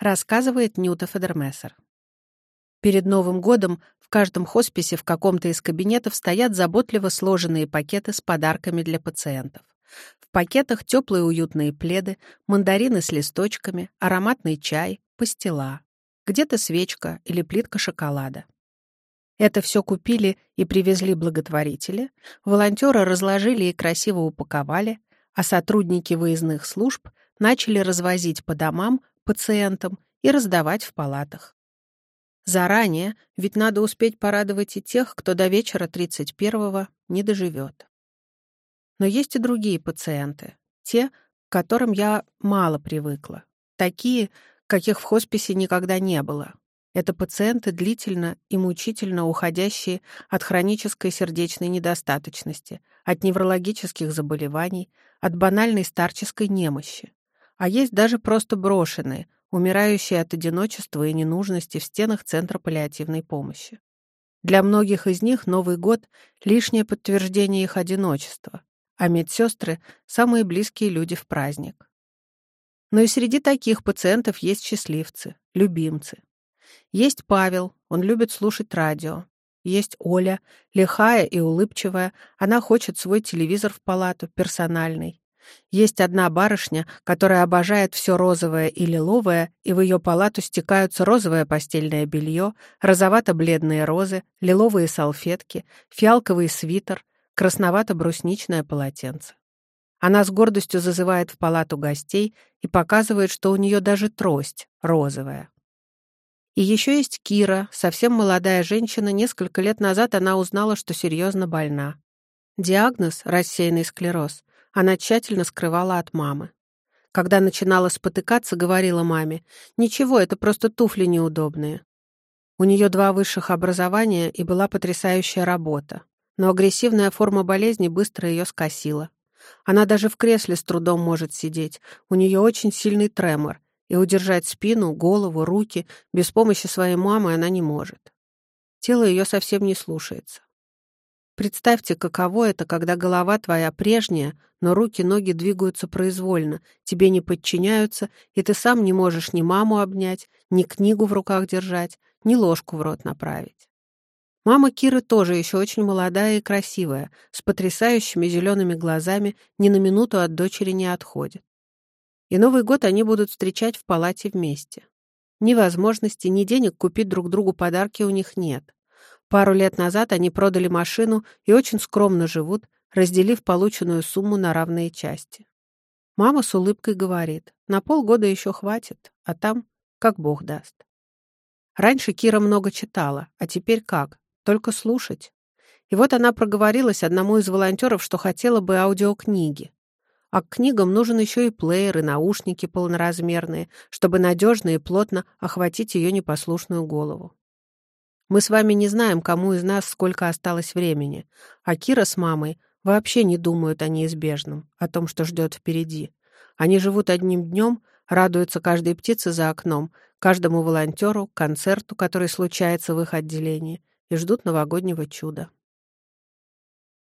рассказывает Нюта Федермессер. Перед Новым годом в каждом хосписе в каком-то из кабинетов стоят заботливо сложенные пакеты с подарками для пациентов. В пакетах теплые уютные пледы, мандарины с листочками, ароматный чай, пастила. Где-то свечка или плитка шоколада. Это все купили и привезли благотворители, волонтеры разложили и красиво упаковали, а сотрудники выездных служб начали развозить по домам пациентам и раздавать в палатах. Заранее, ведь надо успеть порадовать и тех, кто до вечера 31-го не доживет. Но есть и другие пациенты, те, к которым я мало привыкла, такие, каких в хосписе никогда не было. Это пациенты, длительно и мучительно уходящие от хронической сердечной недостаточности, от неврологических заболеваний, от банальной старческой немощи. А есть даже просто брошенные, умирающие от одиночества и ненужности в стенах Центра паллиативной помощи. Для многих из них Новый год — лишнее подтверждение их одиночества, а медсестры — самые близкие люди в праздник. Но и среди таких пациентов есть счастливцы, любимцы. Есть Павел, он любит слушать радио. Есть Оля, лихая и улыбчивая, она хочет свой телевизор в палату, персональный. Есть одна барышня, которая обожает все розовое и лиловое, и в ее палату стекаются розовое постельное белье, розовато-бледные розы, лиловые салфетки, фиалковый свитер, красновато-брусничное полотенце. Она с гордостью зазывает в палату гостей и показывает, что у нее даже трость розовая. И еще есть Кира, совсем молодая женщина, несколько лет назад она узнала, что серьезно больна. Диагноз – рассеянный склероз она тщательно скрывала от мамы. Когда начинала спотыкаться, говорила маме, «Ничего, это просто туфли неудобные». У нее два высших образования и была потрясающая работа. Но агрессивная форма болезни быстро ее скосила. Она даже в кресле с трудом может сидеть. У нее очень сильный тремор, и удержать спину, голову, руки без помощи своей мамы она не может. Тело ее совсем не слушается. Представьте, каково это, когда голова твоя прежняя, но руки-ноги двигаются произвольно, тебе не подчиняются, и ты сам не можешь ни маму обнять, ни книгу в руках держать, ни ложку в рот направить. Мама Киры тоже еще очень молодая и красивая, с потрясающими зелеными глазами, ни на минуту от дочери не отходит. И Новый год они будут встречать в палате вместе. Ни возможности, ни денег купить друг другу подарки у них нет. Пару лет назад они продали машину и очень скромно живут, разделив полученную сумму на равные части. Мама с улыбкой говорит, на полгода еще хватит, а там как Бог даст. Раньше Кира много читала, а теперь как? Только слушать. И вот она проговорилась одному из волонтеров, что хотела бы аудиокниги. А к книгам нужен еще и плеер, и наушники полноразмерные, чтобы надежно и плотно охватить ее непослушную голову. Мы с вами не знаем, кому из нас сколько осталось времени, а Кира с мамой вообще не думают о неизбежном, о том, что ждет впереди. Они живут одним днем, радуются каждой птице за окном, каждому волонтеру, концерту, который случается в их отделении, и ждут новогоднего чуда.